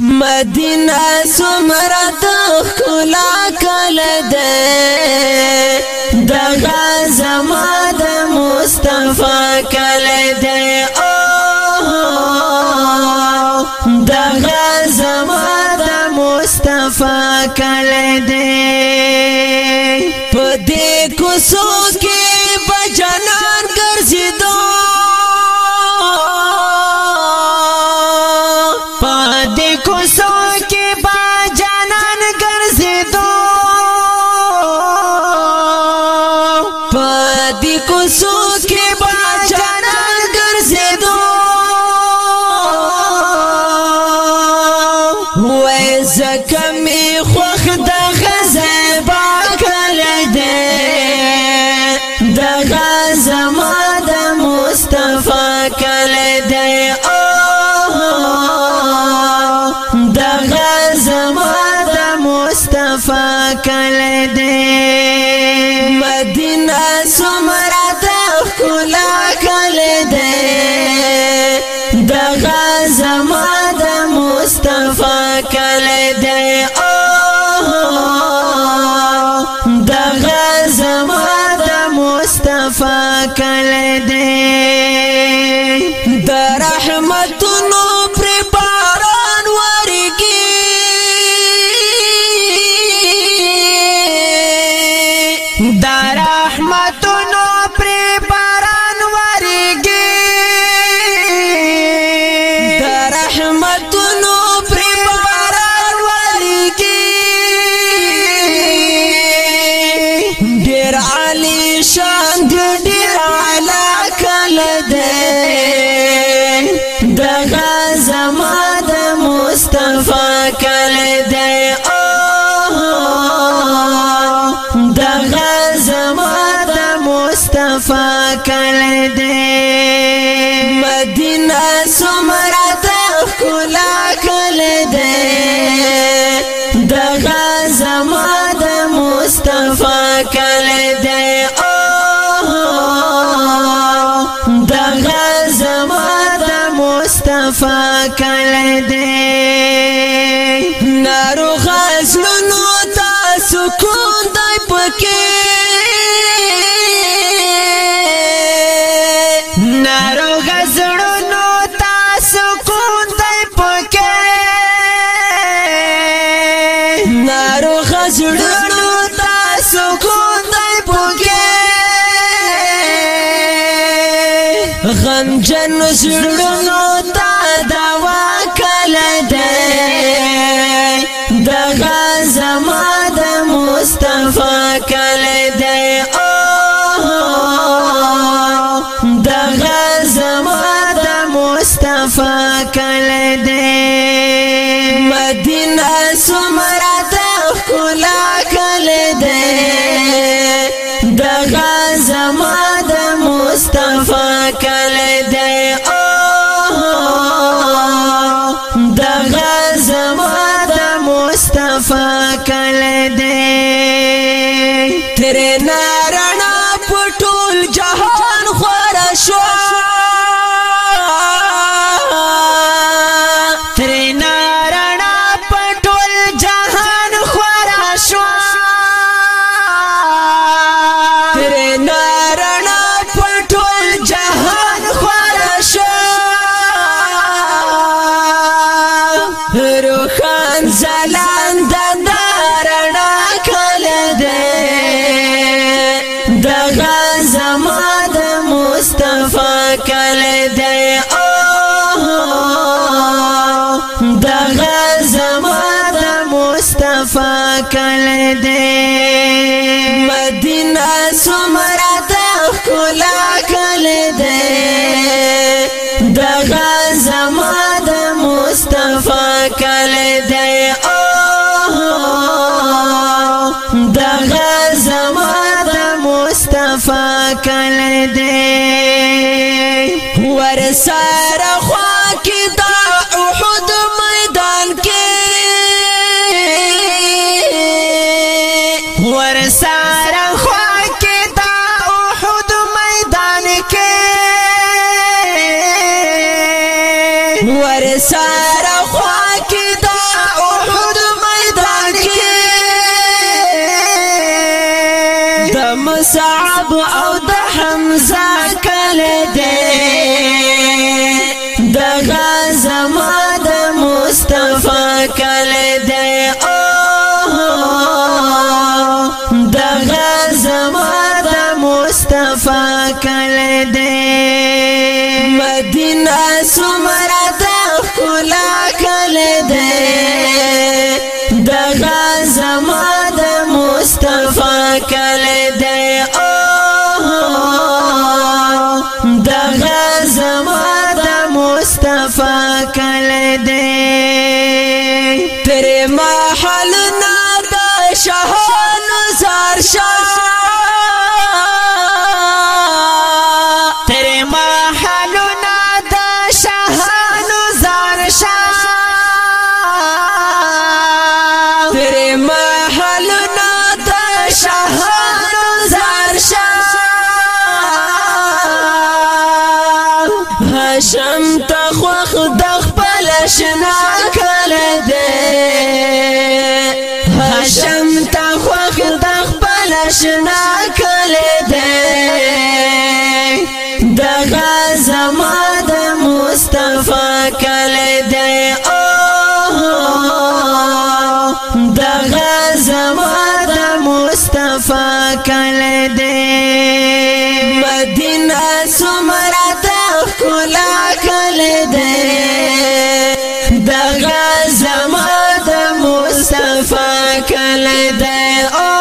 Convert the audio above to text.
مدینه سمرت خلا کل دے دغا زما د مصطفی کل دے او دغا زما د مصطفی کل دے پدې کوڅو کې بجنا cosa दे سکون دای پکې نارو غزړونو تا سکون دای پکې نارو غزړونو تا سکون دای پکې غم جن زړونو تا دا जहां دے مدینہ سمرا تا کلا کل دے دغا زماد مصطفی کل دے او دغا زماد مصطفی کل دے ور سره غزا کل دے د غزا ما د مصطفی کل دے او د غزا ما د مصطفی کل دے مدینہ سمرا د خلا کل دے زما د مصطفی کله دې تر محل نه د شهان زار شاه کړې دې د غزم د مصطفی کړې دې او د غزم د مصطفی کړې دې مدینه سمرات خلا کړې دې د غزم د مصطفی کړې دې او